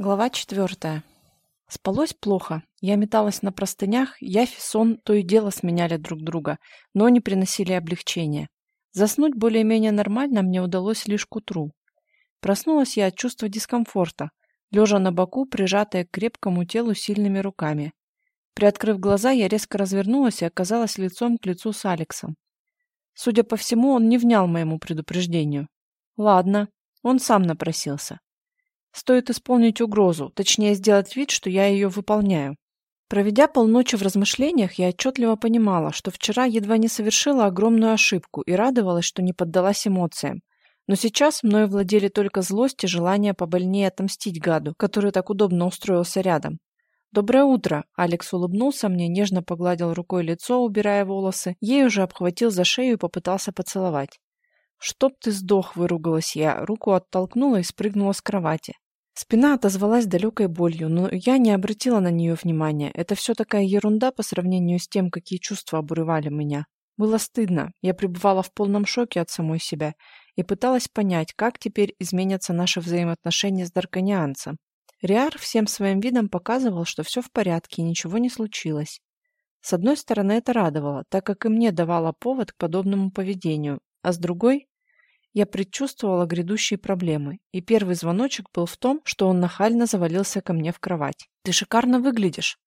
Глава четвертая. Спалось плохо. Я металась на простынях, явь и сон то и дело сменяли друг друга, но не приносили облегчения. Заснуть более-менее нормально мне удалось лишь к утру. Проснулась я от чувства дискомфорта, лежа на боку, прижатая к крепкому телу сильными руками. Приоткрыв глаза, я резко развернулась и оказалась лицом к лицу с Алексом. Судя по всему, он не внял моему предупреждению. Ладно, он сам напросился. Стоит исполнить угрозу, точнее сделать вид, что я ее выполняю. Проведя полночи в размышлениях, я отчетливо понимала, что вчера едва не совершила огромную ошибку и радовалась, что не поддалась эмоциям. Но сейчас мною владели только злость и желание побольнее отомстить гаду, который так удобно устроился рядом. «Доброе утро!» Алекс улыбнулся мне, нежно погладил рукой лицо, убирая волосы, ей уже обхватил за шею и попытался поцеловать. «Чтоб ты сдох!» – выругалась я, руку оттолкнула и спрыгнула с кровати. Спина отозвалась далекой болью, но я не обратила на нее внимания. Это все такая ерунда по сравнению с тем, какие чувства обуревали меня. Было стыдно. Я пребывала в полном шоке от самой себя и пыталась понять, как теперь изменятся наши взаимоотношения с Дарканианцем. Риар всем своим видом показывал, что все в порядке и ничего не случилось. С одной стороны, это радовало, так как и мне давало повод к подобному поведению, а с другой я предчувствовала грядущие проблемы, и первый звоночек был в том, что он нахально завалился ко мне в кровать. «Ты шикарно выглядишь!»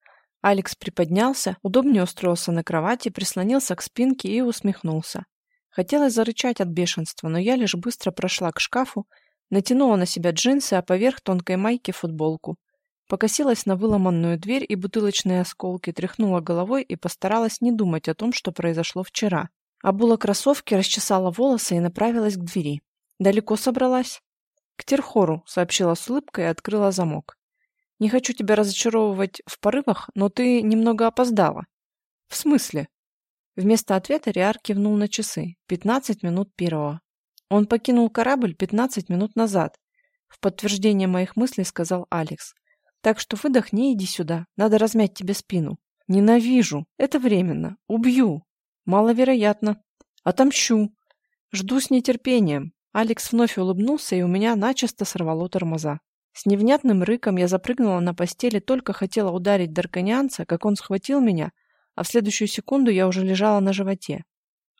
Алекс приподнялся, удобнее устроился на кровати, прислонился к спинке и усмехнулся. Хотелось зарычать от бешенства, но я лишь быстро прошла к шкафу, натянула на себя джинсы, а поверх тонкой майки футболку. Покосилась на выломанную дверь и бутылочные осколки, тряхнула головой и постаралась не думать о том, что произошло вчера. Обула кроссовки, расчесала волосы и направилась к двери. «Далеко собралась?» «К Терхору», — сообщила с улыбкой и открыла замок. «Не хочу тебя разочаровывать в порывах, но ты немного опоздала». «В смысле?» Вместо ответа Риар кивнул на часы. Пятнадцать минут первого. Он покинул корабль пятнадцать минут назад. В подтверждение моих мыслей сказал Алекс. Так что выдохни и иди сюда. Надо размять тебе спину. Ненавижу. Это временно. Убью. Маловероятно. Отомщу. Жду с нетерпением. Алекс вновь улыбнулся, и у меня начисто сорвало тормоза. С невнятным рыком я запрыгнула на постели, только хотела ударить дарканианца, как он схватил меня, а в следующую секунду я уже лежала на животе.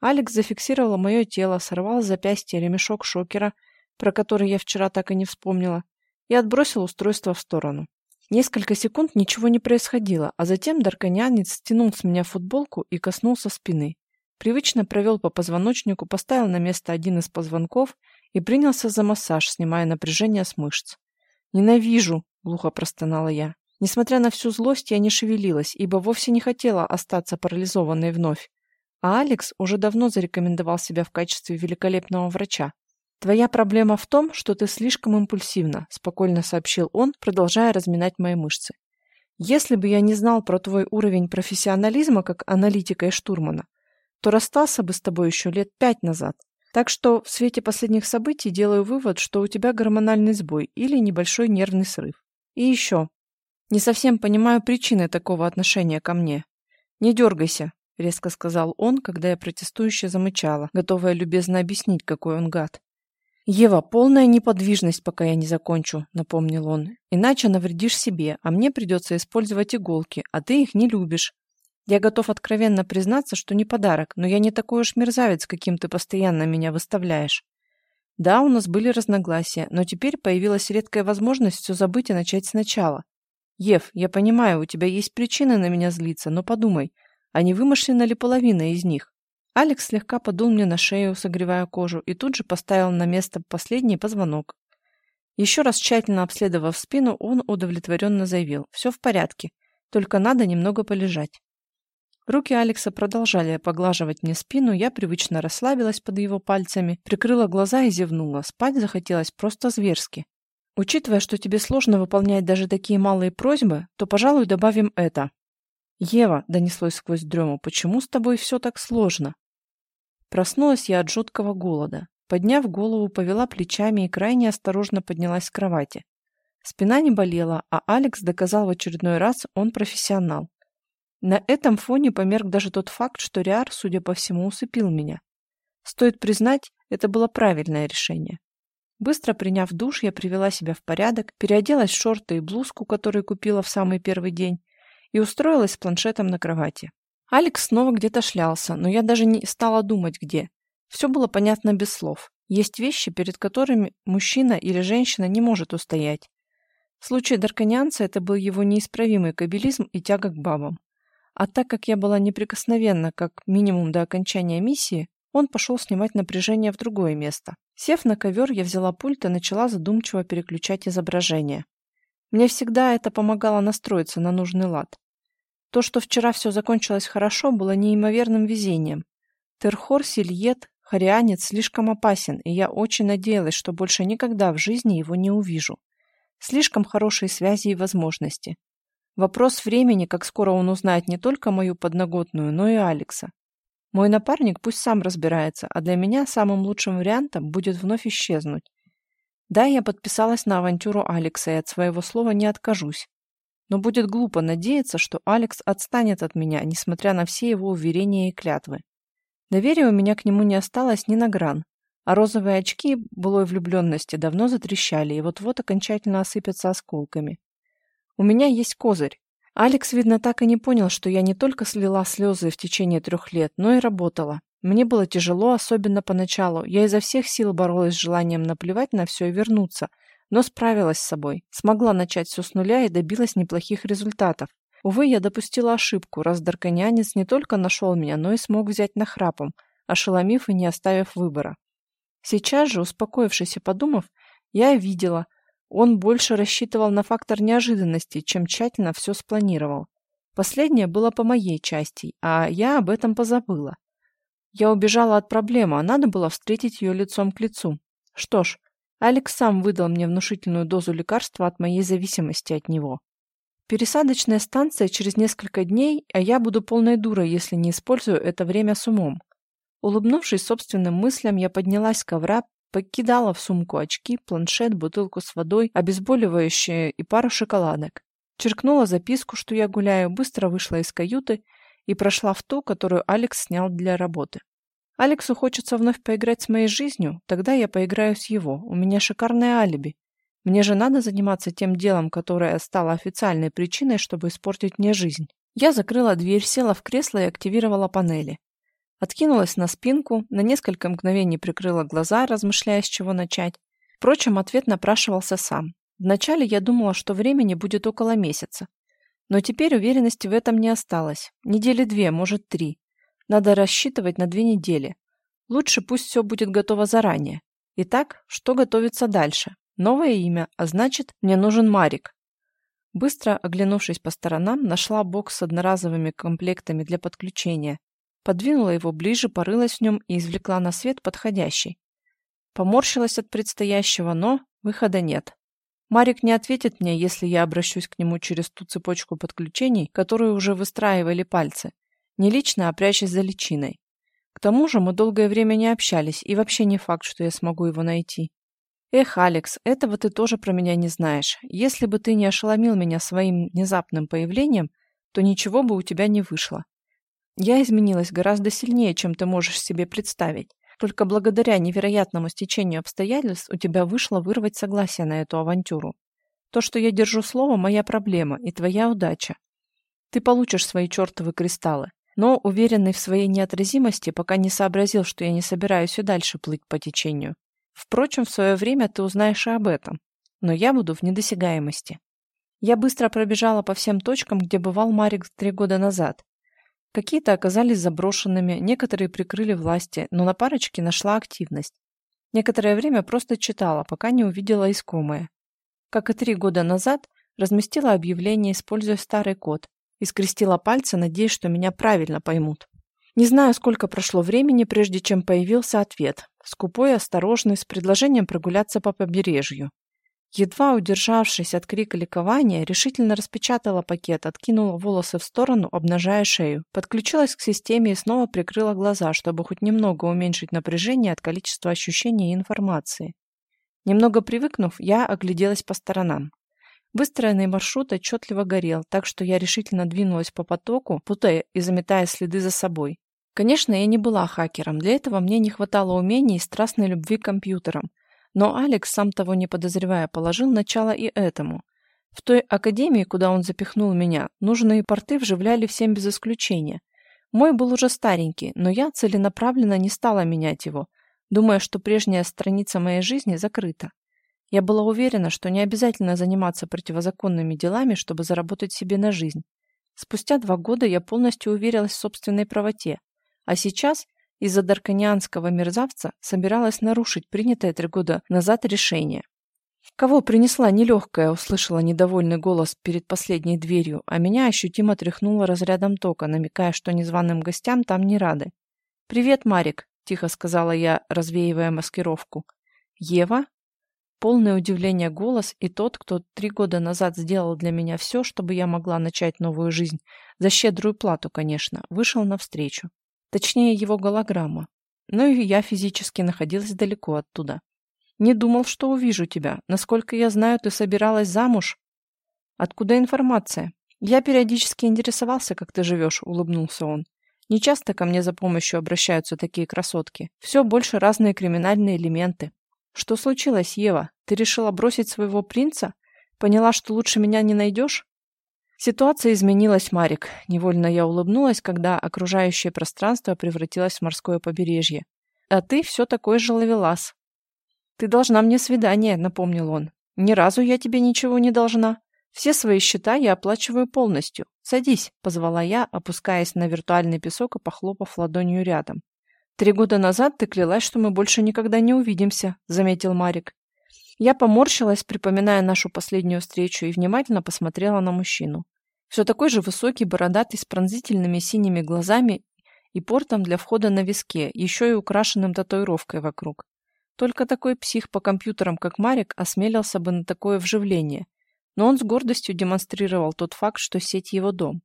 Алекс зафиксировал мое тело, сорвал с запястья ремешок шокера, про который я вчера так и не вспомнила, и отбросил устройство в сторону. Несколько секунд ничего не происходило, а затем дарканянец стянул с меня футболку и коснулся спины. Привычно провел по позвоночнику, поставил на место один из позвонков и принялся за массаж, снимая напряжение с мышц. «Ненавижу!» — глухо простонала я. Несмотря на всю злость, я не шевелилась, ибо вовсе не хотела остаться парализованной вновь. А Алекс уже давно зарекомендовал себя в качестве великолепного врача. «Твоя проблема в том, что ты слишком импульсивна», – спокойно сообщил он, продолжая разминать мои мышцы. «Если бы я не знал про твой уровень профессионализма как аналитика и штурмана, то расстался бы с тобой еще лет пять назад. Так что в свете последних событий делаю вывод, что у тебя гормональный сбой или небольшой нервный срыв. И еще. Не совсем понимаю причины такого отношения ко мне. Не дергайся, резко сказал он, когда я протестующе замычала, готовая любезно объяснить, какой он гад. «Ева, полная неподвижность, пока я не закончу», — напомнил он. «Иначе навредишь себе, а мне придется использовать иголки, а ты их не любишь. Я готов откровенно признаться, что не подарок, но я не такой уж мерзавец, каким ты постоянно меня выставляешь. Да, у нас были разногласия, но теперь появилась редкая возможность все забыть и начать сначала. Ев, я понимаю, у тебя есть причины на меня злиться, но подумай, а не вымышлена ли половина из них? Алекс слегка подул мне на шею, согревая кожу, и тут же поставил на место последний позвонок. Еще раз тщательно обследовав спину, он удовлетворенно заявил. «Все в порядке, только надо немного полежать». Руки Алекса продолжали поглаживать мне спину, я привычно расслабилась под его пальцами, прикрыла глаза и зевнула. Спать захотелось просто зверски. Учитывая, что тебе сложно выполнять даже такие малые просьбы, то, пожалуй, добавим это. «Ева», — донеслось сквозь дрему, — «почему с тобой все так сложно?» Проснулась я от жуткого голода. Подняв голову, повела плечами и крайне осторожно поднялась с кровати. Спина не болела, а Алекс доказал в очередной раз, он профессионал. На этом фоне померк даже тот факт, что Риар, судя по всему, усыпил меня. Стоит признать, это было правильное решение. Быстро приняв душ, я привела себя в порядок, переоделась в шорты и блузку, которую купила в самый первый день, и устроилась с планшетом на кровати. Алекс снова где-то шлялся, но я даже не стала думать, где. Все было понятно без слов. Есть вещи, перед которыми мужчина или женщина не может устоять. В случае Дарканянца это был его неисправимый кабелизм и тяга к бабам. А так как я была неприкосновенна как минимум до окончания миссии, он пошел снимать напряжение в другое место. Сев на ковер, я взяла пульт и начала задумчиво переключать изображение. Мне всегда это помогало настроиться на нужный лад. То, что вчера все закончилось хорошо, было неимоверным везением. Терхор Сильет, Харианец, слишком опасен, и я очень надеялась, что больше никогда в жизни его не увижу. Слишком хорошие связи и возможности. Вопрос времени, как скоро он узнает не только мою подноготную, но и Алекса. Мой напарник пусть сам разбирается, а для меня самым лучшим вариантом будет вновь исчезнуть. Да, я подписалась на авантюру Алекса и от своего слова не откажусь. Но будет глупо надеяться, что Алекс отстанет от меня, несмотря на все его уверения и клятвы. Доверия у меня к нему не осталось ни на гран, а розовые очки былой влюбленности давно затрещали и вот-вот окончательно осыпятся осколками. У меня есть козырь, Алекс, видно, так и не понял, что я не только слила слезы в течение трех лет, но и работала. Мне было тяжело, особенно поначалу. Я изо всех сил боролась с желанием наплевать на все и вернуться, но справилась с собой. Смогла начать все с нуля и добилась неплохих результатов. Увы, я допустила ошибку, раз Дарканянец не только нашел меня, но и смог взять нахрапом, ошеломив и не оставив выбора. Сейчас же, успокоившись и подумав, я видела – он больше рассчитывал на фактор неожиданности, чем тщательно все спланировал. Последнее было по моей части, а я об этом позабыла. Я убежала от проблемы, а надо было встретить ее лицом к лицу. Что ж, Алекс сам выдал мне внушительную дозу лекарства от моей зависимости от него. Пересадочная станция через несколько дней, а я буду полной дурой, если не использую это время с умом. Улыбнувшись собственным мыслям, я поднялась с ковра, Покидала в сумку очки, планшет, бутылку с водой, обезболивающее и пару шоколадок. Черкнула записку, что я гуляю, быстро вышла из каюты и прошла в ту, которую Алекс снял для работы. Алексу хочется вновь поиграть с моей жизнью, тогда я поиграю с его. У меня шикарное алиби. Мне же надо заниматься тем делом, которое стало официальной причиной, чтобы испортить мне жизнь. Я закрыла дверь, села в кресло и активировала панели. Откинулась на спинку, на несколько мгновений прикрыла глаза, размышляя, с чего начать. Впрочем, ответ напрашивался сам. Вначале я думала, что времени будет около месяца. Но теперь уверенности в этом не осталось. Недели две, может три. Надо рассчитывать на две недели. Лучше пусть все будет готово заранее. Итак, что готовится дальше? Новое имя, а значит, мне нужен Марик. Быстро оглянувшись по сторонам, нашла бокс с одноразовыми комплектами для подключения подвинула его ближе, порылась в нем и извлекла на свет подходящий. Поморщилась от предстоящего, но выхода нет. Марик не ответит мне, если я обращусь к нему через ту цепочку подключений, которую уже выстраивали пальцы. Не лично, а прячась за личиной. К тому же мы долгое время не общались, и вообще не факт, что я смогу его найти. Эх, Алекс, этого ты тоже про меня не знаешь. Если бы ты не ошеломил меня своим внезапным появлением, то ничего бы у тебя не вышло. Я изменилась гораздо сильнее, чем ты можешь себе представить. Только благодаря невероятному стечению обстоятельств у тебя вышло вырвать согласие на эту авантюру. То, что я держу слово, моя проблема и твоя удача. Ты получишь свои чертовы кристаллы. Но, уверенный в своей неотразимости, пока не сообразил, что я не собираюсь и дальше плыть по течению. Впрочем, в свое время ты узнаешь и об этом. Но я буду в недосягаемости. Я быстро пробежала по всем точкам, где бывал Марик три года назад, Какие-то оказались заброшенными, некоторые прикрыли власти, но на парочке нашла активность. Некоторое время просто читала, пока не увидела искомое. Как и три года назад, разместила объявление, используя старый код, и скрестила пальцы, надеясь, что меня правильно поймут. Не знаю, сколько прошло времени, прежде чем появился ответ. Скупой, осторожный, с предложением прогуляться по побережью. Едва удержавшись от крика ликования, решительно распечатала пакет, откинула волосы в сторону, обнажая шею, подключилась к системе и снова прикрыла глаза, чтобы хоть немного уменьшить напряжение от количества ощущений и информации. Немного привыкнув, я огляделась по сторонам. Выстроенный маршрут отчетливо горел, так что я решительно двинулась по потоку, путая и заметая следы за собой. Конечно, я не была хакером, для этого мне не хватало умений и страстной любви к компьютерам, Но Алекс, сам того не подозревая, положил начало и этому. В той академии, куда он запихнул меня, нужные порты вживляли всем без исключения. Мой был уже старенький, но я целенаправленно не стала менять его, думая, что прежняя страница моей жизни закрыта. Я была уверена, что не обязательно заниматься противозаконными делами, чтобы заработать себе на жизнь. Спустя два года я полностью уверилась в собственной правоте, а сейчас из-за дарканианского мерзавца собиралась нарушить принятое три года назад решение. «Кого принесла нелегкая?» — услышала недовольный голос перед последней дверью, а меня ощутимо тряхнуло разрядом тока, намекая, что незваным гостям там не рады. «Привет, Марик», — тихо сказала я, развеивая маскировку. «Ева?» Полное удивление голос и тот, кто три года назад сделал для меня все, чтобы я могла начать новую жизнь, за щедрую плату, конечно, вышел навстречу. Точнее, его голограмма. Но и я физически находилась далеко оттуда. Не думал, что увижу тебя. Насколько я знаю, ты собиралась замуж. Откуда информация? Я периодически интересовался, как ты живешь, улыбнулся он. Не часто ко мне за помощью обращаются такие красотки. Все больше разные криминальные элементы. Что случилось, Ева? Ты решила бросить своего принца? Поняла, что лучше меня не найдешь? Ситуация изменилась, Марик. Невольно я улыбнулась, когда окружающее пространство превратилось в морское побережье. А ты все такой же ловелас. «Ты должна мне свидание», — напомнил он. «Ни разу я тебе ничего не должна. Все свои счета я оплачиваю полностью. Садись», — позвала я, опускаясь на виртуальный песок и похлопав ладонью рядом. «Три года назад ты клялась, что мы больше никогда не увидимся», — заметил Марик. Я поморщилась, припоминая нашу последнюю встречу, и внимательно посмотрела на мужчину. Все такой же высокий, бородатый, с пронзительными синими глазами и портом для входа на виске, еще и украшенным татуировкой вокруг. Только такой псих по компьютерам, как Марик, осмелился бы на такое вживление. Но он с гордостью демонстрировал тот факт, что сеть его дом.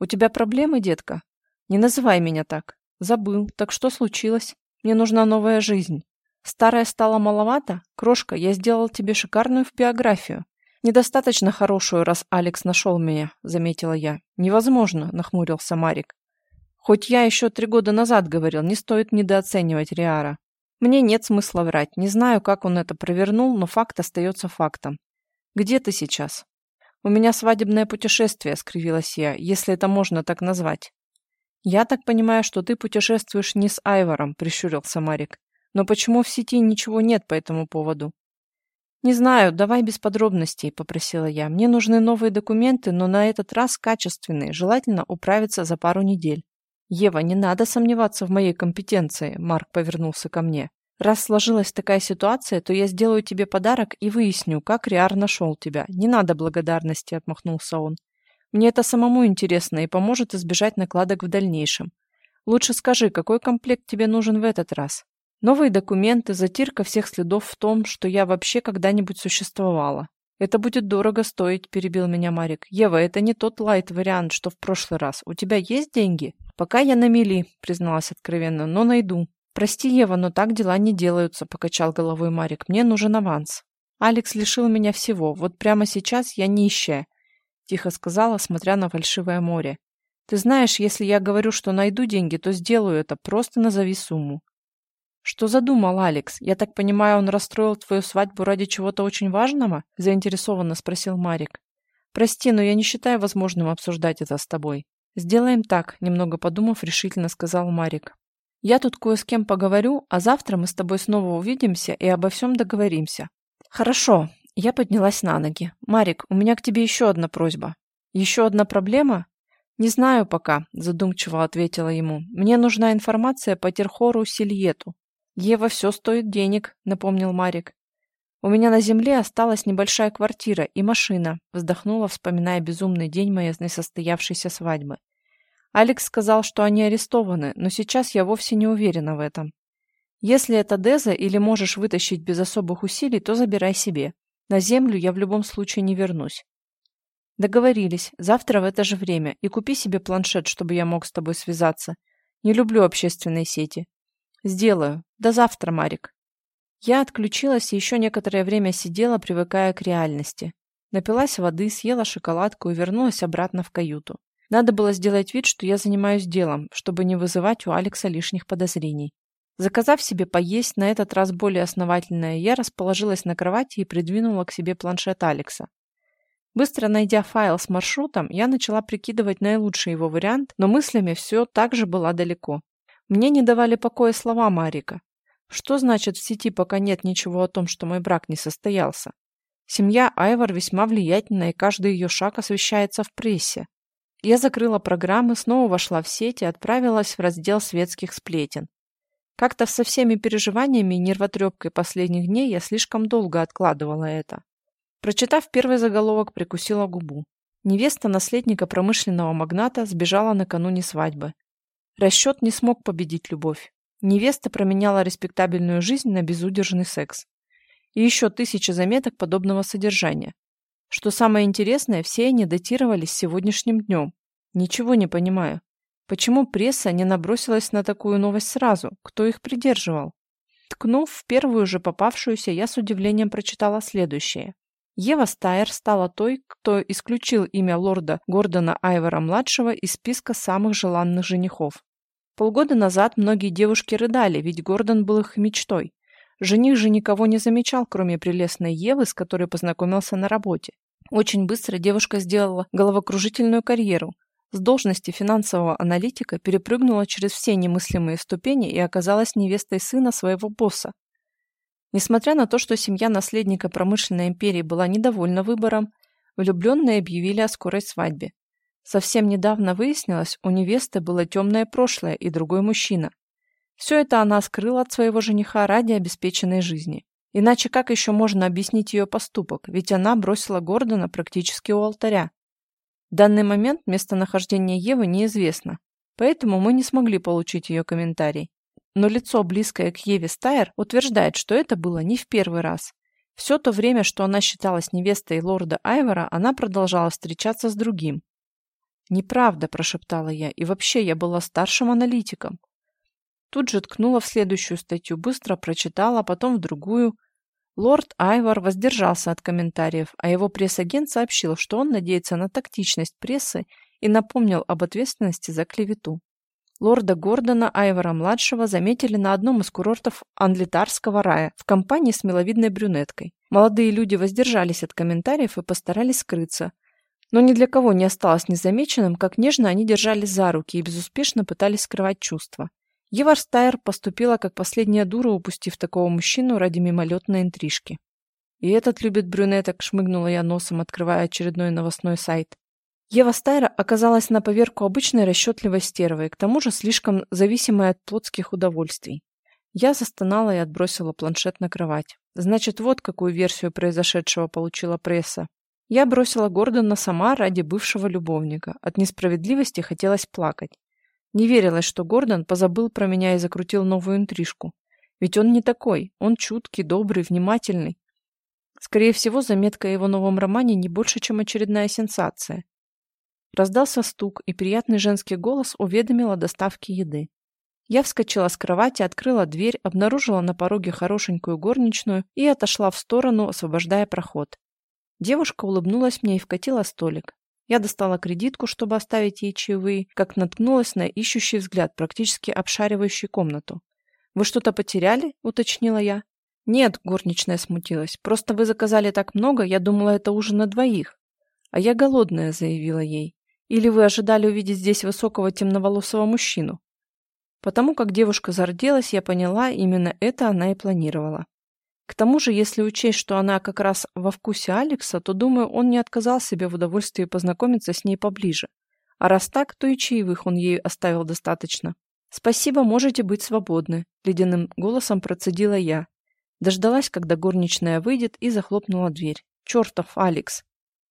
«У тебя проблемы, детка? Не называй меня так. Забыл. Так что случилось? Мне нужна новая жизнь. Старая стала маловато? Крошка, я сделал тебе шикарную биографию. Недостаточно хорошую, раз Алекс нашел меня, заметила я. Невозможно, нахмурился Марик. Хоть я еще три года назад говорил, не стоит недооценивать Риара. Мне нет смысла врать. Не знаю, как он это провернул, но факт остается фактом. Где ты сейчас? У меня свадебное путешествие, скривилась я, если это можно так назвать. Я так понимаю, что ты путешествуешь не с Айвором, прищурился Марик. Но почему в сети ничего нет по этому поводу? Не знаю, давай без подробностей, попросила я. Мне нужны новые документы, но на этот раз качественные, желательно управиться за пару недель. «Ева, не надо сомневаться в моей компетенции», — Марк повернулся ко мне. «Раз сложилась такая ситуация, то я сделаю тебе подарок и выясню, как Риар нашел тебя. Не надо благодарности», — отмахнулся он. «Мне это самому интересно и поможет избежать накладок в дальнейшем. Лучше скажи, какой комплект тебе нужен в этот раз? Новые документы, затирка всех следов в том, что я вообще когда-нибудь существовала. «Это будет дорого стоить», — перебил меня Марик. «Ева, это не тот лайт-вариант, что в прошлый раз. У тебя есть деньги?» «Пока я на мели», — призналась откровенно, — «но найду». «Прости, Ева, но так дела не делаются», — покачал головой Марик. «Мне нужен аванс». «Алекс лишил меня всего. Вот прямо сейчас я нищая», — тихо сказала, смотря на фальшивое море. «Ты знаешь, если я говорю, что найду деньги, то сделаю это. Просто назови сумму». «Что задумал Алекс? Я так понимаю, он расстроил твою свадьбу ради чего-то очень важного?» – заинтересованно спросил Марик. «Прости, но я не считаю возможным обсуждать это с тобой». «Сделаем так», – немного подумав, решительно сказал Марик. «Я тут кое с кем поговорю, а завтра мы с тобой снова увидимся и обо всем договоримся». «Хорошо». Я поднялась на ноги. «Марик, у меня к тебе еще одна просьба». «Еще одна проблема?» «Не знаю пока», – задумчиво ответила ему. «Мне нужна информация по Терхору Сильету. «Ева, все стоит денег», — напомнил Марик. «У меня на земле осталась небольшая квартира и машина», — вздохнула, вспоминая безумный день моей несостоявшейся свадьбы. Алекс сказал, что они арестованы, но сейчас я вовсе не уверена в этом. Если это Деза или можешь вытащить без особых усилий, то забирай себе. На землю я в любом случае не вернусь. Договорились. Завтра в это же время. И купи себе планшет, чтобы я мог с тобой связаться. Не люблю общественные сети. Сделаю. До завтра, Марик. Я отключилась и еще некоторое время сидела, привыкая к реальности. Напилась воды, съела шоколадку и вернулась обратно в каюту. Надо было сделать вид, что я занимаюсь делом, чтобы не вызывать у Алекса лишних подозрений. Заказав себе поесть, на этот раз более основательное, я расположилась на кровати и придвинула к себе планшет Алекса. Быстро найдя файл с маршрутом, я начала прикидывать наилучший его вариант, но мыслями все так же была далеко. Мне не давали покоя слова Марика. Что значит в сети пока нет ничего о том, что мой брак не состоялся? Семья Айвар весьма влиятельна, и каждый ее шаг освещается в прессе. Я закрыла программы, снова вошла в сеть и отправилась в раздел светских сплетен. Как-то со всеми переживаниями и нервотрепкой последних дней я слишком долго откладывала это. Прочитав первый заголовок, прикусила губу. Невеста наследника промышленного магната сбежала накануне свадьбы. Расчет не смог победить любовь. Невеста променяла респектабельную жизнь на безудержный секс. И еще тысячи заметок подобного содержания. Что самое интересное, все они датировались сегодняшним днем. Ничего не понимаю. Почему пресса не набросилась на такую новость сразу? Кто их придерживал? Ткнув в первую же попавшуюся, я с удивлением прочитала следующее. Ева Стайер стала той, кто исключил имя лорда Гордона Айвора-младшего из списка самых желанных женихов. Полгода назад многие девушки рыдали, ведь Гордон был их мечтой. Жених же никого не замечал, кроме прелестной Евы, с которой познакомился на работе. Очень быстро девушка сделала головокружительную карьеру, с должности финансового аналитика перепрыгнула через все немыслимые ступени и оказалась невестой сына своего босса. Несмотря на то, что семья наследника промышленной империи была недовольна выбором, влюбленные объявили о скорой свадьбе. Совсем недавно выяснилось, у невесты было темное прошлое и другой мужчина. Все это она скрыла от своего жениха ради обеспеченной жизни. Иначе как еще можно объяснить ее поступок, ведь она бросила Гордона практически у алтаря. В данный момент местонахождение Евы неизвестно, поэтому мы не смогли получить ее комментарий. Но лицо, близкое к Еве Стайер, утверждает, что это было не в первый раз. Все то время, что она считалась невестой лорда Айвора, она продолжала встречаться с другим. «Неправда», – прошептала я, – «и вообще я была старшим аналитиком». Тут же ткнула в следующую статью, быстро прочитала, потом в другую – Лорд Айвар воздержался от комментариев, а его пресс-агент сообщил, что он надеется на тактичность прессы и напомнил об ответственности за клевету. Лорда Гордона Айвара-младшего заметили на одном из курортов Анлитарского рая в компании с миловидной брюнеткой. Молодые люди воздержались от комментариев и постарались скрыться. Но ни для кого не осталось незамеченным, как нежно они держались за руки и безуспешно пытались скрывать чувства. Еварстайр поступила как последняя дура, упустив такого мужчину ради мимолетной интрижки. И этот любит брюнеток, шмыгнула я носом, открывая очередной новостной сайт. Ева Стайра оказалась на поверку обычной расчетливой стервой, к тому же слишком зависимой от плотских удовольствий. Я застонала и отбросила планшет на кровать. Значит, вот какую версию произошедшего получила пресса. Я бросила Гордона сама ради бывшего любовника. От несправедливости хотелось плакать. Не верилось, что Гордон позабыл про меня и закрутил новую интрижку. Ведь он не такой, он чуткий, добрый, внимательный. Скорее всего, заметка о его новом романе не больше, чем очередная сенсация. Раздался стук, и приятный женский голос уведомил о доставке еды. Я вскочила с кровати, открыла дверь, обнаружила на пороге хорошенькую горничную и отошла в сторону, освобождая проход. Девушка улыбнулась мне и вкатила столик. Я достала кредитку, чтобы оставить ей чаевые, как наткнулась на ищущий взгляд, практически обшаривающий комнату. «Вы что-то потеряли?» – уточнила я. «Нет», – горничная смутилась. «Просто вы заказали так много, я думала, это ужин на двоих». «А я голодная», – заявила ей. «Или вы ожидали увидеть здесь высокого темноволосого мужчину?» Потому как девушка зарделась, я поняла, именно это она и планировала. К тому же, если учесть, что она как раз во вкусе Алекса, то, думаю, он не отказал себе в удовольствии познакомиться с ней поближе. А раз так, то и чаевых он ей оставил достаточно. «Спасибо, можете быть свободны», — ледяным голосом процедила я. Дождалась, когда горничная выйдет, и захлопнула дверь. «Чертов Алекс!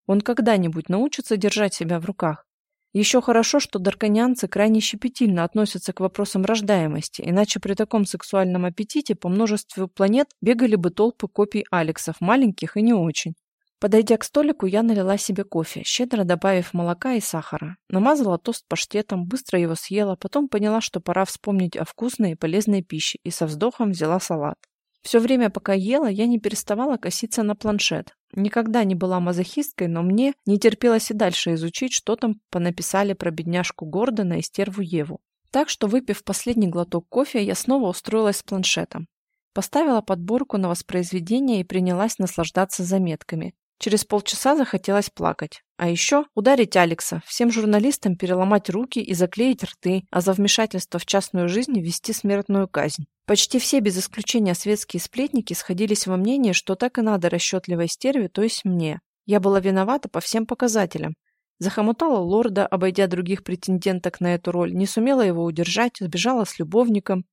Он когда-нибудь научится держать себя в руках? Еще хорошо, что дарканянцы крайне щепетильно относятся к вопросам рождаемости, иначе при таком сексуальном аппетите по множеству планет бегали бы толпы копий Алексов, маленьких и не очень. Подойдя к столику, я налила себе кофе, щедро добавив молока и сахара. Намазала тост паштетом, быстро его съела, потом поняла, что пора вспомнить о вкусной и полезной пище, и со вздохом взяла салат. Все время, пока ела, я не переставала коситься на планшет. Никогда не была мазохисткой, но мне не терпелось и дальше изучить, что там понаписали про бедняжку Гордона и стерву Еву. Так что, выпив последний глоток кофе, я снова устроилась с планшетом. Поставила подборку на воспроизведение и принялась наслаждаться заметками. Через полчаса захотелось плакать. А еще ударить Алекса, всем журналистам переломать руки и заклеить рты, а за вмешательство в частную жизнь ввести смертную казнь. Почти все без исключения светские сплетники сходились во мнении, что так и надо расчетливой стерве, то есть мне. Я была виновата по всем показателям. Захомутала лорда, обойдя других претенденток на эту роль, не сумела его удержать, сбежала с любовником.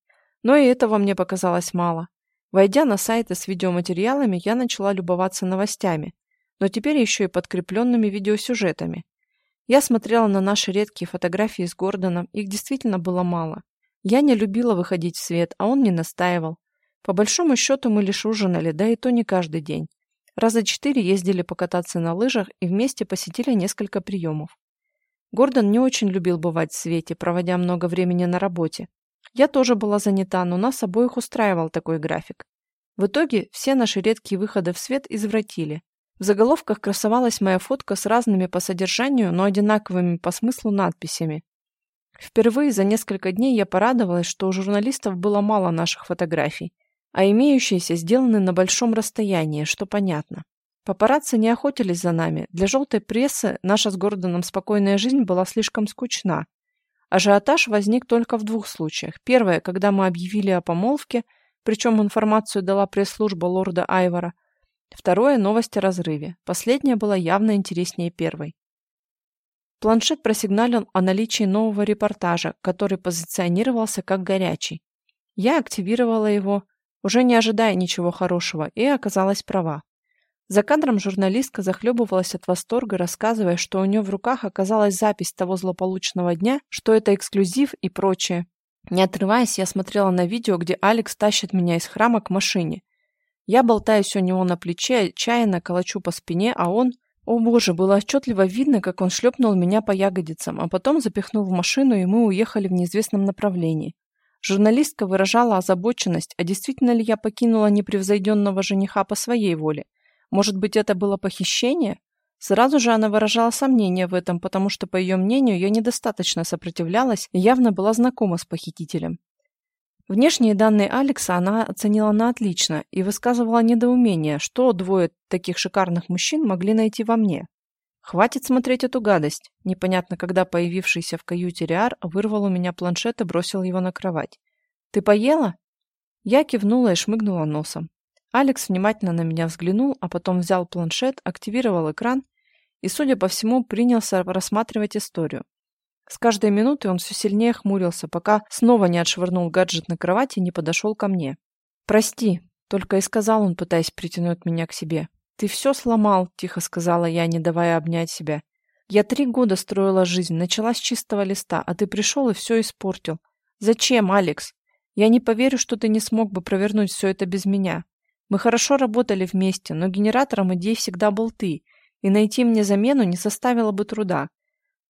Но и этого мне показалось мало. Войдя на сайты с видеоматериалами, я начала любоваться новостями но теперь еще и подкрепленными видеосюжетами. Я смотрела на наши редкие фотографии с Гордоном, их действительно было мало. Я не любила выходить в свет, а он не настаивал. По большому счету мы лишь ужинали, да и то не каждый день. Раза четыре ездили покататься на лыжах и вместе посетили несколько приемов. Гордон не очень любил бывать в свете, проводя много времени на работе. Я тоже была занята, но нас обоих устраивал такой график. В итоге все наши редкие выходы в свет извратили. В заголовках красовалась моя фотка с разными по содержанию, но одинаковыми по смыслу надписями. Впервые за несколько дней я порадовалась, что у журналистов было мало наших фотографий, а имеющиеся сделаны на большом расстоянии, что понятно. Папарацци не охотились за нами. Для желтой прессы наша с Гордоном спокойная жизнь была слишком скучна. Ажиотаж возник только в двух случаях. Первое, когда мы объявили о помолвке, причем информацию дала пресс-служба лорда Айвора, Второе – новость о разрыве. Последняя была явно интереснее первой. Планшет просигналил о наличии нового репортажа, который позиционировался как горячий. Я активировала его, уже не ожидая ничего хорошего, и оказалась права. За кадром журналистка захлебывалась от восторга, рассказывая, что у нее в руках оказалась запись того злополучного дня, что это эксклюзив и прочее. Не отрываясь, я смотрела на видео, где Алекс тащит меня из храма к машине. Я болтаюсь у него на плече, отчаянно колочу по спине, а он... О боже, было отчетливо видно, как он шлепнул меня по ягодицам, а потом запихнул в машину, и мы уехали в неизвестном направлении. Журналистка выражала озабоченность, а действительно ли я покинула непревзойденного жениха по своей воле? Может быть, это было похищение? Сразу же она выражала сомнение в этом, потому что, по ее мнению, я недостаточно сопротивлялась и явно была знакома с похитителем. Внешние данные Алекса она оценила на отлично и высказывала недоумение, что двое таких шикарных мужчин могли найти во мне. Хватит смотреть эту гадость. Непонятно, когда появившийся в каюте Риар вырвал у меня планшет и бросил его на кровать. «Ты поела?» Я кивнула и шмыгнула носом. Алекс внимательно на меня взглянул, а потом взял планшет, активировал экран и, судя по всему, принялся рассматривать историю. С каждой минутой он все сильнее хмурился, пока снова не отшвырнул гаджет на кровати и не подошел ко мне. «Прости», — только и сказал он, пытаясь притянуть меня к себе. «Ты все сломал», — тихо сказала я, не давая обнять себя. «Я три года строила жизнь, начала с чистого листа, а ты пришел и все испортил. Зачем, Алекс? Я не поверю, что ты не смог бы провернуть все это без меня. Мы хорошо работали вместе, но генератором идей всегда был ты, и найти мне замену не составило бы труда.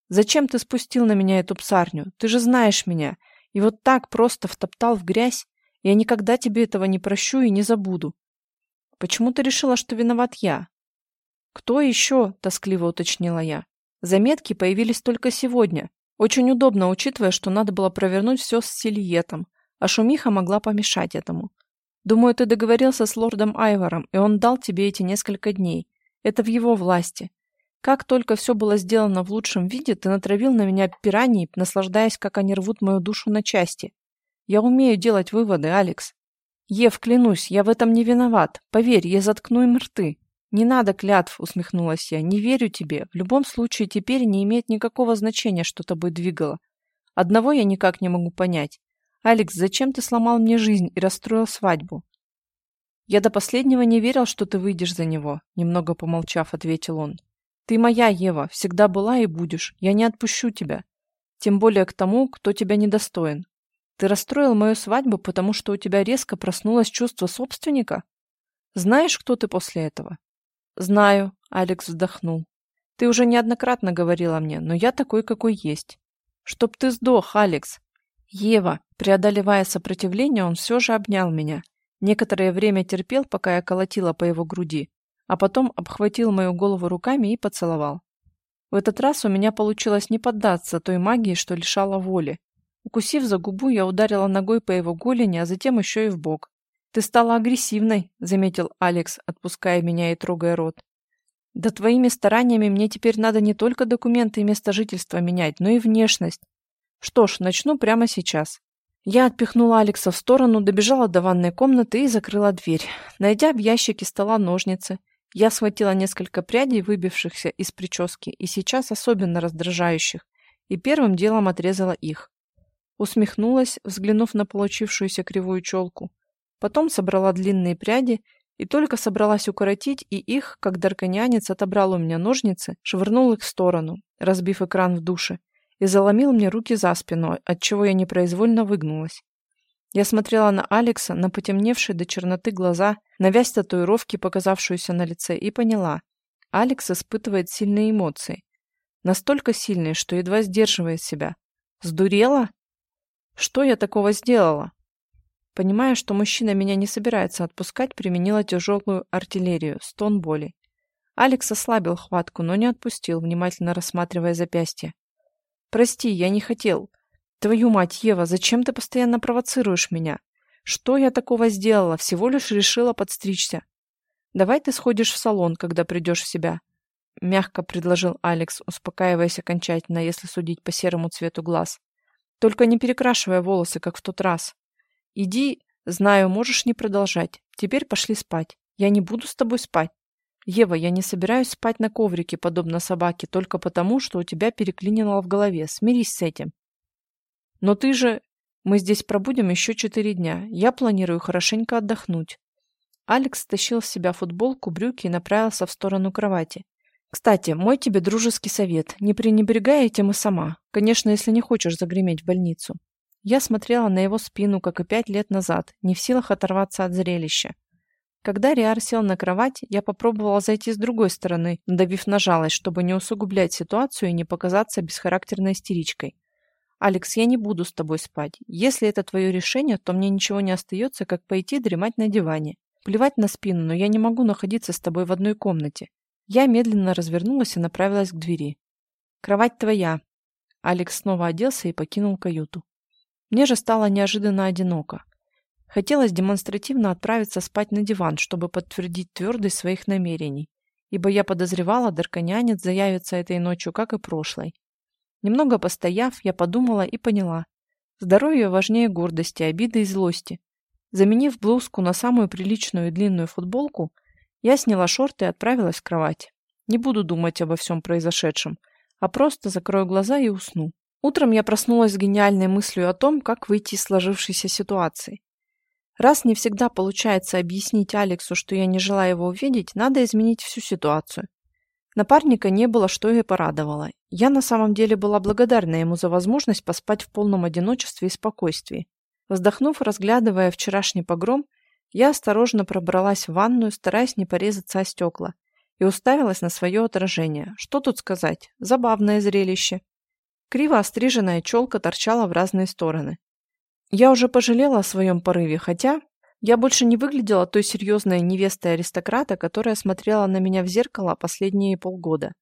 Зачем ты спустил на меня эту псарню? Ты же знаешь меня. И вот так просто втоптал в грязь. Я никогда тебе этого не прощу и не забуду. Почему ты решила, что виноват я? Кто еще? Тоскливо уточнила я. Заметки появились только сегодня. Очень удобно, учитывая, что надо было провернуть все с Сильетом, а шумиха могла помешать этому. Думаю, ты договорился с лордом Айвором, и он дал тебе эти несколько дней. Это в его власти. Как только все было сделано в лучшем виде, ты натравил на меня пираний, наслаждаясь, как они рвут мою душу на части. Я умею делать выводы, Алекс. Ев, клянусь, я в этом не виноват. Поверь, я заткну им рты. Не надо клятв, усмехнулась я. Не верю тебе. В любом случае, теперь не имеет никакого значения, что тобой двигало. Одного я никак не могу понять. Алекс, зачем ты сломал мне жизнь и расстроил свадьбу? Я до последнего не верил, что ты выйдешь за него, немного помолчав, ответил он. Ты моя, Ева, всегда была и будешь. Я не отпущу тебя. Тем более к тому, кто тебя недостоин. Ты расстроил мою свадьбу, потому что у тебя резко проснулось чувство собственника? Знаешь, кто ты после этого? Знаю, Алекс вздохнул. Ты уже неоднократно говорила мне, но я такой, какой есть. Чтоб ты сдох, Алекс. Ева, преодолевая сопротивление, он все же обнял меня. Некоторое время терпел, пока я колотила по его груди, а потом обхватил мою голову руками и поцеловал. В этот раз у меня получилось не поддаться той магии, что лишала воли. Укусив за губу, я ударила ногой по его голени, а затем еще и в бок. «Ты стала агрессивной», — заметил Алекс, отпуская меня и трогая рот. «Да твоими стараниями мне теперь надо не только документы и место жительства менять, но и внешность. Что ж, начну прямо сейчас». Я отпихнула Алекса в сторону, добежала до ванной комнаты и закрыла дверь. Найдя в ящике стола ножницы, я схватила несколько прядей, выбившихся из прически, и сейчас особенно раздражающих, и первым делом отрезала их. Усмехнулась, взглянув на получившуюся кривую челку. Потом собрала длинные пряди и только собралась укоротить и их, как дарконянец отобрал у меня ножницы, швырнул их в сторону, разбив экран в душе, и заломил мне руки за спину, отчего я непроизвольно выгнулась. Я смотрела на Алекса, на потемневшие до черноты глаза, на вязь татуировки, показавшуюся на лице, и поняла. Алекс испытывает сильные эмоции. Настолько сильные, что едва сдерживает себя. Сдурела? Что я такого сделала? Понимая, что мужчина меня не собирается отпускать, применила тяжелую артиллерию, стон боли. Алекс ослабил хватку, но не отпустил, внимательно рассматривая запястье. Прости, я не хотел. Твою мать, Ева, зачем ты постоянно провоцируешь меня? Что я такого сделала? Всего лишь решила подстричься. Давай ты сходишь в салон, когда придешь в себя. Мягко предложил Алекс, успокаиваясь окончательно, если судить по серому цвету глаз. Только не перекрашивая волосы, как в тот раз. Иди, знаю, можешь не продолжать. Теперь пошли спать. Я не буду с тобой спать. «Ева, я не собираюсь спать на коврике, подобно собаке, только потому, что у тебя переклинило в голове. Смирись с этим». «Но ты же...» «Мы здесь пробудем еще четыре дня. Я планирую хорошенько отдохнуть». Алекс стащил с себя футболку, брюки и направился в сторону кровати. «Кстати, мой тебе дружеский совет. Не пренебрегай этим и сама. Конечно, если не хочешь загреметь в больницу». Я смотрела на его спину, как и пять лет назад, не в силах оторваться от зрелища. Когда Риар сел на кровать, я попробовала зайти с другой стороны, надавив на жалость, чтобы не усугублять ситуацию и не показаться бесхарактерной истеричкой. «Алекс, я не буду с тобой спать. Если это твое решение, то мне ничего не остается, как пойти дремать на диване. Плевать на спину, но я не могу находиться с тобой в одной комнате». Я медленно развернулась и направилась к двери. «Кровать твоя». Алекс снова оделся и покинул каюту. Мне же стало неожиданно одиноко. Хотелось демонстративно отправиться спать на диван, чтобы подтвердить твердость своих намерений, ибо я подозревала, дарконянец заявится этой ночью, как и прошлой. Немного постояв, я подумала и поняла. Здоровье важнее гордости, обиды и злости. Заменив блузку на самую приличную и длинную футболку, я сняла шорты и отправилась в кровать. Не буду думать обо всем произошедшем, а просто закрою глаза и усну. Утром я проснулась с гениальной мыслью о том, как выйти из сложившейся ситуации. Раз не всегда получается объяснить Алексу, что я не желаю его увидеть, надо изменить всю ситуацию. Напарника не было, что и порадовало. Я на самом деле была благодарна ему за возможность поспать в полном одиночестве и спокойствии. Вздохнув, разглядывая вчерашний погром, я осторожно пробралась в ванную, стараясь не порезаться о стекла, и уставилась на свое отражение. Что тут сказать? Забавное зрелище. Криво остриженная челка торчала в разные стороны. Я уже пожалела о своем порыве, хотя я больше не выглядела той серьезной невестой аристократа, которая смотрела на меня в зеркало последние полгода.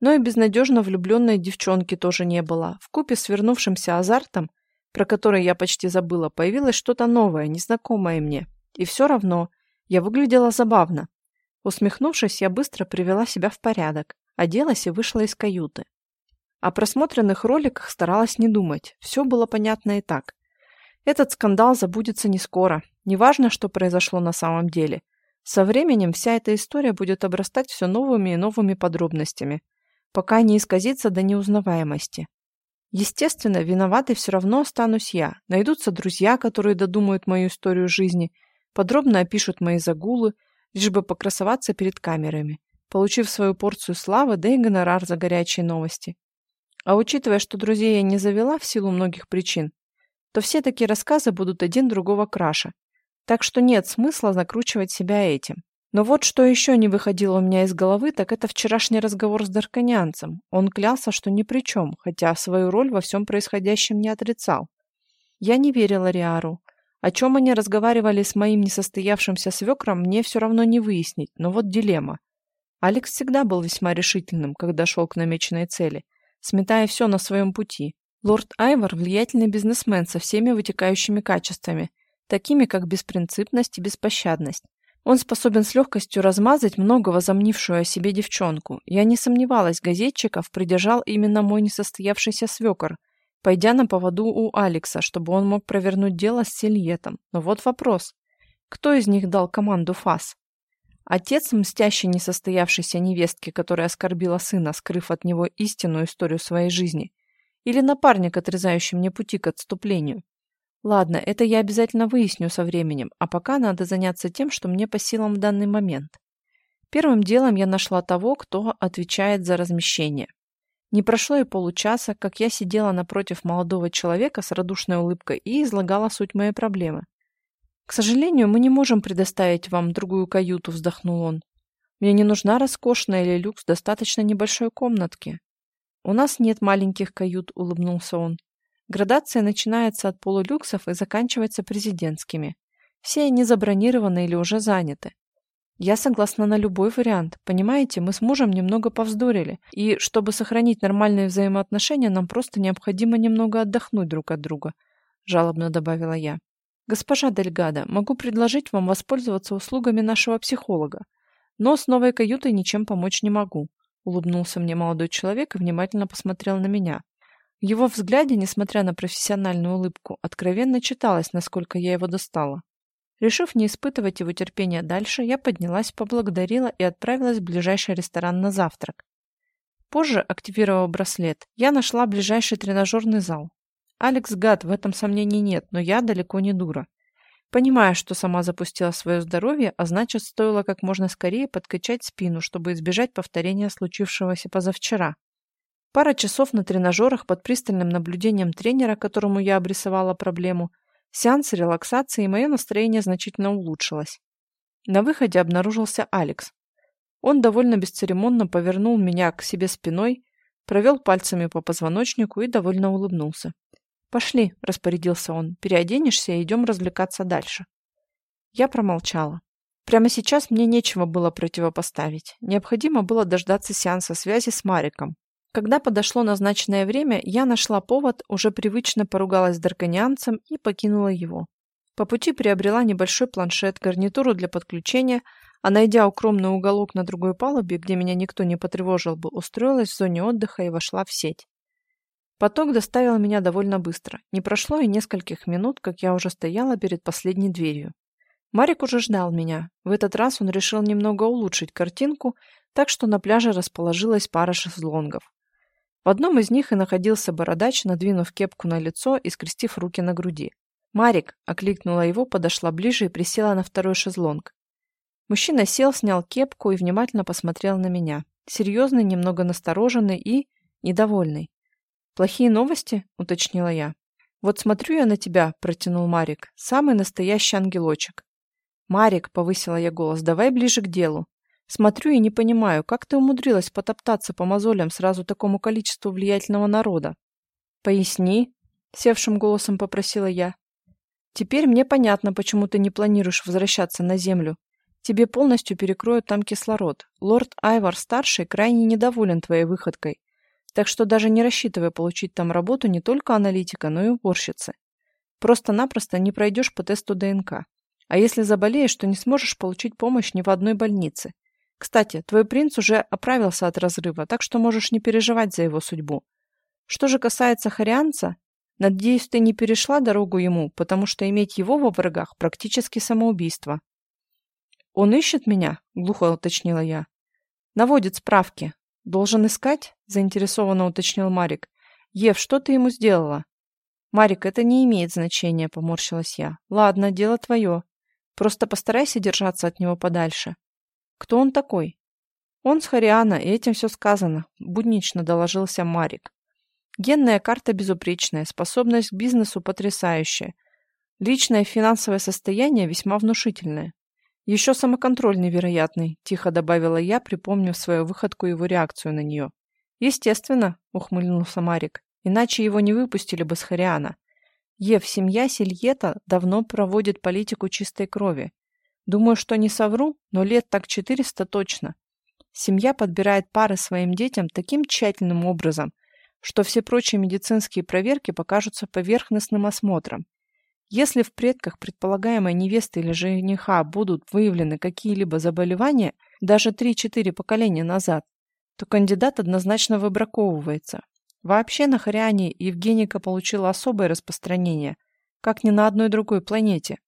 Но и безнадежно влюбленной девчонки тоже не было. В купе с вернувшимся азартом, про который я почти забыла, появилось что-то новое, незнакомое мне. И все равно я выглядела забавно. Усмехнувшись, я быстро привела себя в порядок, оделась и вышла из каюты. О просмотренных роликах старалась не думать, все было понятно и так. Этот скандал забудется не скоро. Неважно, что произошло на самом деле. Со временем вся эта история будет обрастать все новыми и новыми подробностями, пока не исказится до неузнаваемости. Естественно, виноватой все равно останусь я. Найдутся друзья, которые додумают мою историю жизни, подробно опишут мои загулы, лишь бы покрасоваться перед камерами, получив свою порцию славы, да и гонорар за горячие новости. А учитывая, что друзей я не завела в силу многих причин, то все такие рассказы будут один другого краше. Так что нет смысла накручивать себя этим. Но вот что еще не выходило у меня из головы, так это вчерашний разговор с Дарканянцем. Он клялся, что ни при чем, хотя свою роль во всем происходящем не отрицал. Я не верила Риару. О чем они разговаривали с моим несостоявшимся свекром, мне все равно не выяснить, но вот дилемма. Алекс всегда был весьма решительным, когда шел к намеченной цели, сметая все на своем пути. Лорд Айвор – влиятельный бизнесмен со всеми вытекающими качествами, такими как беспринципность и беспощадность. Он способен с легкостью размазать много возомнившую о себе девчонку. Я не сомневалась, газетчиков придержал именно мой несостоявшийся свекор, пойдя на поводу у Алекса, чтобы он мог провернуть дело с Сильетом. Но вот вопрос. Кто из них дал команду ФАС? Отец мстящей несостоявшейся невестки, которая оскорбила сына, скрыв от него истинную историю своей жизни? Или напарник, отрезающий мне пути к отступлению? Ладно, это я обязательно выясню со временем, а пока надо заняться тем, что мне по силам в данный момент. Первым делом я нашла того, кто отвечает за размещение. Не прошло и получаса, как я сидела напротив молодого человека с радушной улыбкой и излагала суть моей проблемы. «К сожалению, мы не можем предоставить вам другую каюту», — вздохнул он. «Мне не нужна роскошная или люкс достаточно небольшой комнатки». «У нас нет маленьких кают», — улыбнулся он. Градация начинается от полулюксов и заканчивается президентскими. Все они забронированы или уже заняты. Я согласна на любой вариант. Понимаете, мы с мужем немного повздорили, и чтобы сохранить нормальные взаимоотношения, нам просто необходимо немного отдохнуть друг от друга, жалобно добавила я. Госпожа Дельгада, могу предложить вам воспользоваться услугами нашего психолога, но с новой каютой ничем помочь не могу, улыбнулся мне молодой человек и внимательно посмотрел на меня. В его взгляде, несмотря на профессиональную улыбку, откровенно читалось, насколько я его достала. Решив не испытывать его терпения дальше, я поднялась, поблагодарила и отправилась в ближайший ресторан на завтрак. Позже, активировав браслет, я нашла ближайший тренажерный зал. Алекс гад, в этом сомнений нет, но я далеко не дура. Понимая, что сама запустила свое здоровье, а значит, стоило как можно скорее подкачать спину, чтобы избежать повторения случившегося позавчера. Пара часов на тренажерах под пристальным наблюдением тренера, которому я обрисовала проблему, сеанс релаксации, и мое настроение значительно улучшилось. На выходе обнаружился Алекс. Он довольно бесцеремонно повернул меня к себе спиной, провел пальцами по позвоночнику и довольно улыбнулся. «Пошли», — распорядился он, — «переоденешься и идем развлекаться дальше». Я промолчала. Прямо сейчас мне нечего было противопоставить. Необходимо было дождаться сеанса связи с Мариком, когда подошло назначенное время, я нашла повод, уже привычно поругалась с дарканианцем и покинула его. По пути приобрела небольшой планшет, гарнитуру для подключения, а найдя укромный уголок на другой палубе, где меня никто не потревожил бы, устроилась в зоне отдыха и вошла в сеть. Поток доставил меня довольно быстро. Не прошло и нескольких минут, как я уже стояла перед последней дверью. Марик уже ждал меня. В этот раз он решил немного улучшить картинку, так что на пляже расположилась пара шезлонгов. В одном из них и находился бородач, надвинув кепку на лицо и скрестив руки на груди. «Марик!» – окликнула его, подошла ближе и присела на второй шезлонг. Мужчина сел, снял кепку и внимательно посмотрел на меня. Серьезный, немного настороженный и... недовольный. «Плохие новости?» – уточнила я. «Вот смотрю я на тебя», – протянул Марик. «Самый настоящий ангелочек». «Марик», – повысила я голос, – «давай ближе к делу. Смотрю и не понимаю, как ты умудрилась потоптаться по мозолям сразу такому количеству влиятельного народа? Поясни, севшим голосом попросила я. Теперь мне понятно, почему ты не планируешь возвращаться на Землю. Тебе полностью перекроют там кислород. Лорд Айвар-старший крайне недоволен твоей выходкой. Так что даже не рассчитывай получить там работу не только аналитика, но и уборщицы. Просто-напросто не пройдешь по тесту ДНК. А если заболеешь, то не сможешь получить помощь ни в одной больнице. Кстати, твой принц уже оправился от разрыва, так что можешь не переживать за его судьбу. Что же касается Харианца, надеюсь, ты не перешла дорогу ему, потому что иметь его во врагах практически самоубийство. Он ищет меня, глухо уточнила я. Наводит справки. Должен искать? заинтересованно уточнил Марик. Ев, что ты ему сделала? Марик, это не имеет значения, поморщилась я. Ладно, дело твое. Просто постарайся держаться от него подальше. Кто он такой? Он с Хариана, и этим все сказано, буднично доложился Марик. Генная карта безупречная, способность к бизнесу потрясающая. Личное финансовое состояние весьма внушительное. Еще самоконтроль невероятный, тихо добавила я, припомнив свою выходку и его реакцию на нее. Естественно, ухмыльнулся Марик, иначе его не выпустили бы с Хариана. Ев, семья Сильета давно проводит политику чистой крови. Думаю, что не совру, но лет так 400 точно. Семья подбирает пары своим детям таким тщательным образом, что все прочие медицинские проверки покажутся поверхностным осмотром. Если в предках предполагаемой невесты или жениха будут выявлены какие-либо заболевания, даже 3-4 поколения назад, то кандидат однозначно выбраковывается. Вообще на Хариане Евгеника получила особое распространение, как ни на одной другой планете.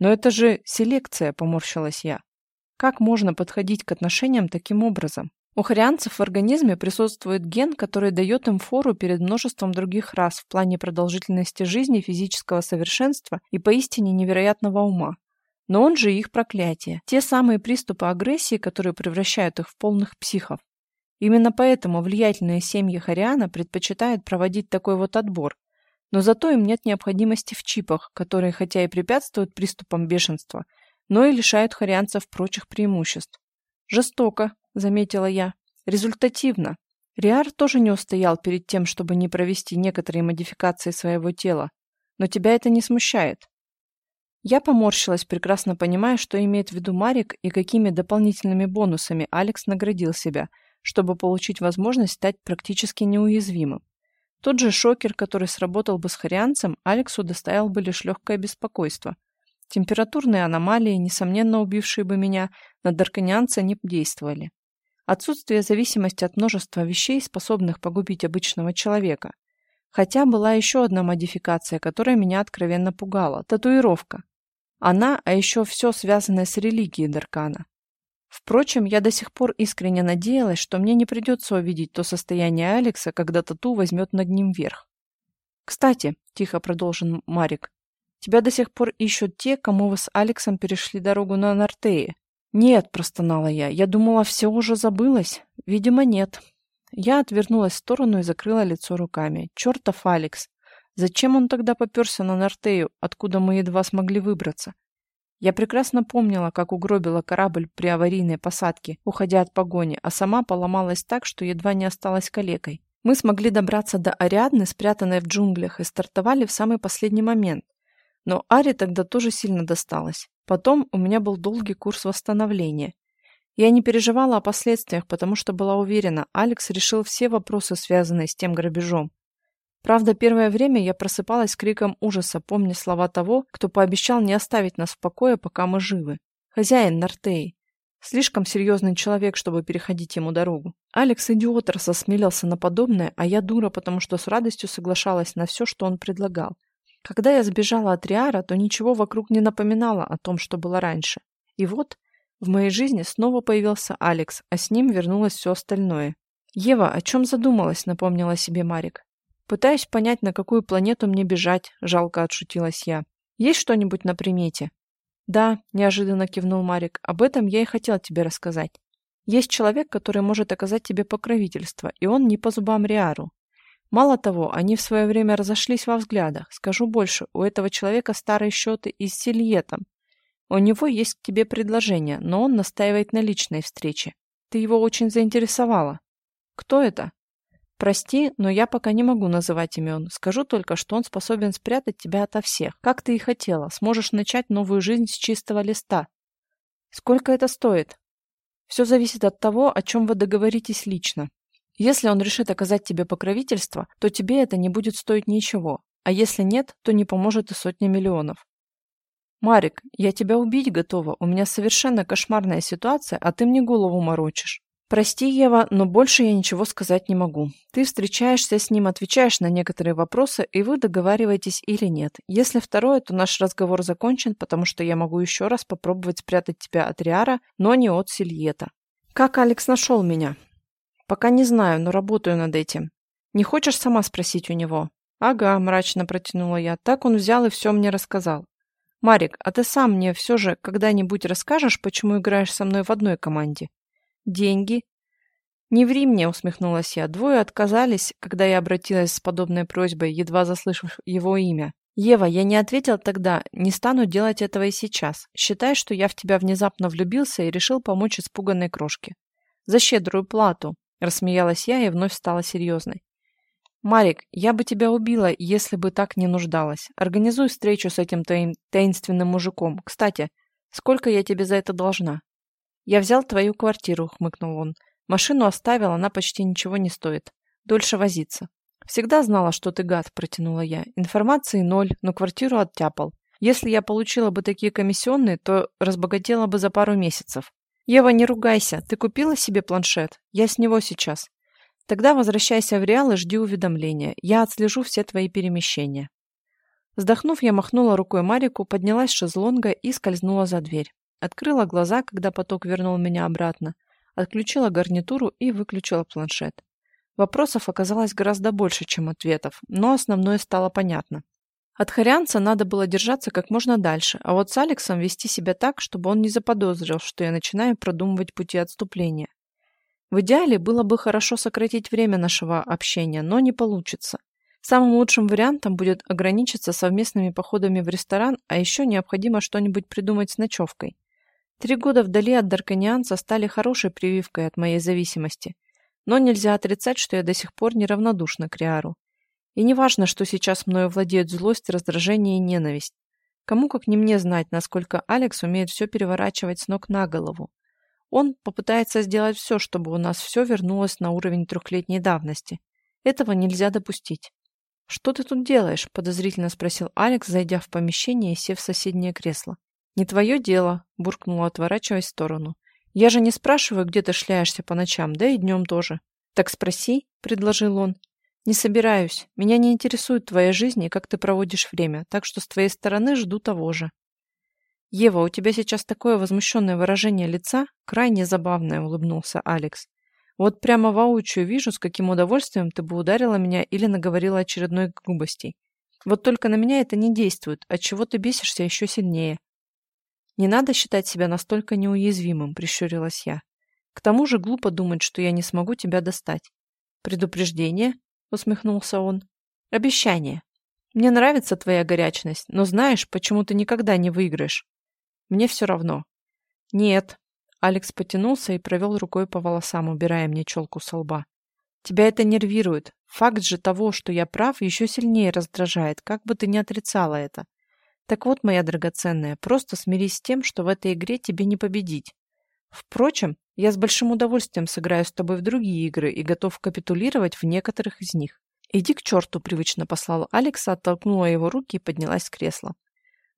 Но это же селекция, поморщилась я. Как можно подходить к отношениям таким образом? У хорианцев в организме присутствует ген, который дает им фору перед множеством других рас в плане продолжительности жизни, физического совершенства и поистине невероятного ума. Но он же их проклятие. Те самые приступы агрессии, которые превращают их в полных психов. Именно поэтому влиятельные семьи Хариана предпочитают проводить такой вот отбор. Но зато им нет необходимости в чипах, которые хотя и препятствуют приступам бешенства, но и лишают харианцев прочих преимуществ. Жестоко, — заметила я. «Результативно. Риар тоже не устоял перед тем, чтобы не провести некоторые модификации своего тела. Но тебя это не смущает?» Я поморщилась, прекрасно понимая, что имеет в виду Марик и какими дополнительными бонусами Алекс наградил себя, чтобы получить возможность стать практически неуязвимым. Тот же шокер, который сработал бы с харианцем, Алексу доставил бы лишь легкое беспокойство. Температурные аномалии, несомненно убившие бы меня, на дарканианца не действовали. Отсутствие зависимости от множества вещей, способных погубить обычного человека. Хотя была еще одна модификация, которая меня откровенно пугала – татуировка. Она, а еще все связанное с религией Даркана. Впрочем, я до сих пор искренне надеялась, что мне не придется увидеть то состояние Алекса, когда тату возьмет над ним верх. «Кстати», – тихо продолжил Марик, – «тебя до сих пор ищут те, кому вы с Алексом перешли дорогу на Нортее. «Нет», — простонала я, — «я думала, все уже забылось. Видимо, нет». Я отвернулась в сторону и закрыла лицо руками. «Чертов Алекс! Зачем он тогда поперся на Нортею, откуда мы едва смогли выбраться?» Я прекрасно помнила, как угробила корабль при аварийной посадке, уходя от погони, а сама поломалась так, что едва не осталась калекой. Мы смогли добраться до Ариадны, спрятанной в джунглях, и стартовали в самый последний момент. Но Аре тогда тоже сильно досталось. Потом у меня был долгий курс восстановления. Я не переживала о последствиях, потому что была уверена, Алекс решил все вопросы, связанные с тем грабежом. Правда, первое время я просыпалась криком ужаса, помня слова того, кто пообещал не оставить нас в покое, пока мы живы. Хозяин Нортей. Слишком серьезный человек, чтобы переходить ему дорогу. Алекс идиот раз осмелился на подобное, а я дура, потому что с радостью соглашалась на все, что он предлагал. Когда я сбежала от Риара, то ничего вокруг не напоминало о том, что было раньше. И вот в моей жизни снова появился Алекс, а с ним вернулось все остальное. «Ева, о чем задумалась?» — напомнила себе Марик. «Пытаюсь понять, на какую планету мне бежать», — жалко отшутилась я. «Есть что-нибудь на примете?» «Да», — неожиданно кивнул Марик, — «об этом я и хотел тебе рассказать. Есть человек, который может оказать тебе покровительство, и он не по зубам Риару. Мало того, они в свое время разошлись во взглядах. Скажу больше, у этого человека старые счеты и с Сильетом. У него есть к тебе предложение, но он настаивает на личной встрече. Ты его очень заинтересовала. Кто это? Прости, но я пока не могу называть имен. Скажу только, что он способен спрятать тебя ото всех. Как ты и хотела. Сможешь начать новую жизнь с чистого листа. Сколько это стоит? Все зависит от того, о чем вы договоритесь лично. Если он решит оказать тебе покровительство, то тебе это не будет стоить ничего, а если нет, то не поможет и сотня миллионов. Марик, я тебя убить готова, у меня совершенно кошмарная ситуация, а ты мне голову морочишь. Прости, Ева, но больше я ничего сказать не могу. Ты встречаешься с ним, отвечаешь на некоторые вопросы, и вы договариваетесь или нет. Если второе, то наш разговор закончен, потому что я могу еще раз попробовать спрятать тебя от Риара, но не от Сильета. Как Алекс нашел меня? Пока не знаю, но работаю над этим. Не хочешь сама спросить у него? Ага, мрачно протянула я. Так он взял и все мне рассказал. Марик, а ты сам мне все же когда-нибудь расскажешь, почему играешь со мной в одной команде? Деньги? Не ври мне, усмехнулась я. Двое отказались, когда я обратилась с подобной просьбой, едва заслышав его имя. Ева, я не ответил тогда, не стану делать этого и сейчас. Считай, что я в тебя внезапно влюбился и решил помочь испуганной крошке. За щедрую плату. Рассмеялась я и вновь стала серьезной. «Марик, я бы тебя убила, если бы так не нуждалась. Организуй встречу с этим таин... таинственным мужиком. Кстати, сколько я тебе за это должна?» «Я взял твою квартиру», — хмыкнул он. «Машину оставил, она почти ничего не стоит. Дольше возиться. «Всегда знала, что ты гад», – протянула я. «Информации ноль, но квартиру оттяпал. Если я получила бы такие комиссионные, то разбогатела бы за пару месяцев. Ева, не ругайся. Ты купила себе планшет? Я с него сейчас. Тогда возвращайся в Реал и жди уведомления. Я отслежу все твои перемещения». Вздохнув, я махнула рукой Марику, поднялась с шезлонга и скользнула за дверь. Открыла глаза, когда поток вернул меня обратно, отключила гарнитуру и выключила планшет. Вопросов оказалось гораздо больше, чем ответов, но основное стало понятно. От Харянца надо было держаться как можно дальше, а вот с Алексом вести себя так, чтобы он не заподозрил, что я начинаю продумывать пути отступления. В идеале было бы хорошо сократить время нашего общения, но не получится. Самым лучшим вариантом будет ограничиться совместными походами в ресторан, а еще необходимо что-нибудь придумать с ночевкой. Три года вдали от Дарканианца стали хорошей прививкой от моей зависимости – но нельзя отрицать, что я до сих пор неравнодушна к Риару. И не важно, что сейчас мною владеют злость, раздражение и ненависть. Кому как не мне знать, насколько Алекс умеет все переворачивать с ног на голову. Он попытается сделать все, чтобы у нас все вернулось на уровень трехлетней давности. Этого нельзя допустить. «Что ты тут делаешь?» – подозрительно спросил Алекс, зайдя в помещение и сев в соседнее кресло. «Не твое дело», – буркнула, отворачиваясь в сторону. Я же не спрашиваю, где ты шляешься по ночам, да и днем тоже. Так спроси, предложил он. Не собираюсь. Меня не интересует твоя жизнь и как ты проводишь время, так что с твоей стороны жду того же. Ева, у тебя сейчас такое возмущенное выражение лица, крайне забавное, улыбнулся Алекс. Вот прямо воочию вижу, с каким удовольствием ты бы ударила меня или наговорила очередной грубостей. Вот только на меня это не действует, от чего ты бесишься еще сильнее. «Не надо считать себя настолько неуязвимым», — прищурилась я. «К тому же глупо думать, что я не смогу тебя достать». «Предупреждение?» — усмехнулся он. «Обещание. Мне нравится твоя горячность, но знаешь, почему ты никогда не выиграешь?» «Мне все равно». «Нет». Алекс потянулся и провел рукой по волосам, убирая мне челку со лба. «Тебя это нервирует. Факт же того, что я прав, еще сильнее раздражает, как бы ты ни отрицала это. Так вот, моя драгоценная, просто смирись с тем, что в этой игре тебе не победить. Впрочем, я с большим удовольствием сыграю с тобой в другие игры и готов капитулировать в некоторых из них. Иди к черту, привычно послала Алекса, оттолкнула его руки и поднялась с кресла.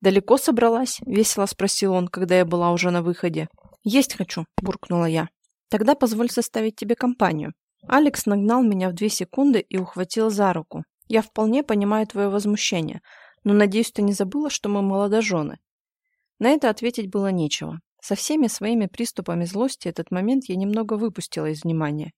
«Далеко собралась?» — весело спросил он, когда я была уже на выходе. «Есть хочу», — буркнула я. «Тогда позволь составить тебе компанию». Алекс нагнал меня в две секунды и ухватил за руку. «Я вполне понимаю твое возмущение, но, надеюсь, ты не забыла, что мы молодожены?» На это ответить было нечего. Со всеми своими приступами злости этот момент я немного выпустила из внимания.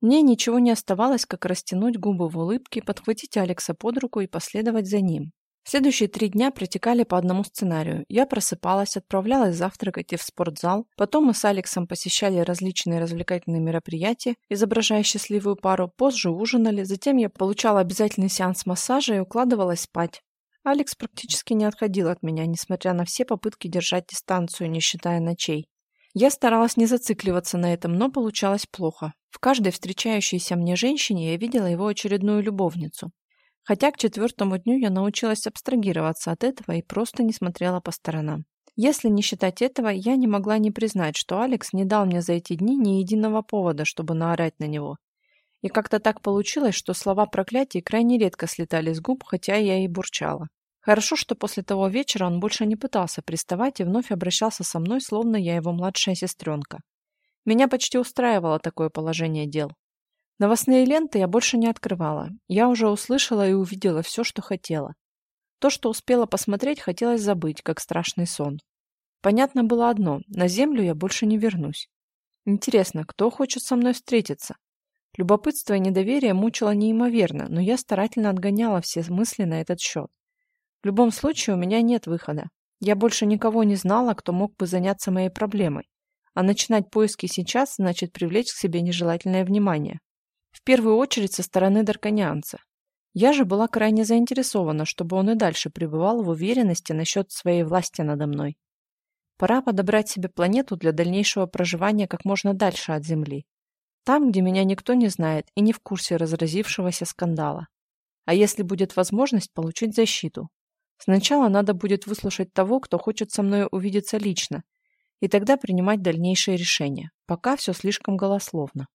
Мне ничего не оставалось, как растянуть губы в улыбке, подхватить Алекса под руку и последовать за ним. Следующие три дня протекали по одному сценарию. Я просыпалась, отправлялась завтракать и в спортзал. Потом мы с Алексом посещали различные развлекательные мероприятия, изображая счастливую пару. Позже ужинали. Затем я получала обязательный сеанс массажа и укладывалась спать. Алекс практически не отходил от меня, несмотря на все попытки держать дистанцию, не считая ночей. Я старалась не зацикливаться на этом, но получалось плохо. В каждой встречающейся мне женщине я видела его очередную любовницу. Хотя к четвертому дню я научилась абстрагироваться от этого и просто не смотрела по сторонам. Если не считать этого, я не могла не признать, что Алекс не дал мне за эти дни ни единого повода, чтобы наорать на него. И как-то так получилось, что слова проклятия крайне редко слетали с губ, хотя я и бурчала. Хорошо, что после того вечера он больше не пытался приставать и вновь обращался со мной, словно я его младшая сестренка. Меня почти устраивало такое положение дел. Новостные ленты я больше не открывала. Я уже услышала и увидела все, что хотела. То, что успела посмотреть, хотелось забыть, как страшный сон. Понятно было одно – на землю я больше не вернусь. Интересно, кто хочет со мной встретиться? Любопытство и недоверие мучило неимоверно, но я старательно отгоняла все мысли на этот счет. В любом случае у меня нет выхода. Я больше никого не знала, кто мог бы заняться моей проблемой. А начинать поиски сейчас значит привлечь к себе нежелательное внимание. В первую очередь со стороны Дарканианца. Я же была крайне заинтересована, чтобы он и дальше пребывал в уверенности насчет своей власти надо мной. Пора подобрать себе планету для дальнейшего проживания как можно дальше от Земли. Там, где меня никто не знает и не в курсе разразившегося скандала. А если будет возможность получить защиту? Сначала надо будет выслушать того, кто хочет со мной увидеться лично, и тогда принимать дальнейшие решения. Пока все слишком голословно.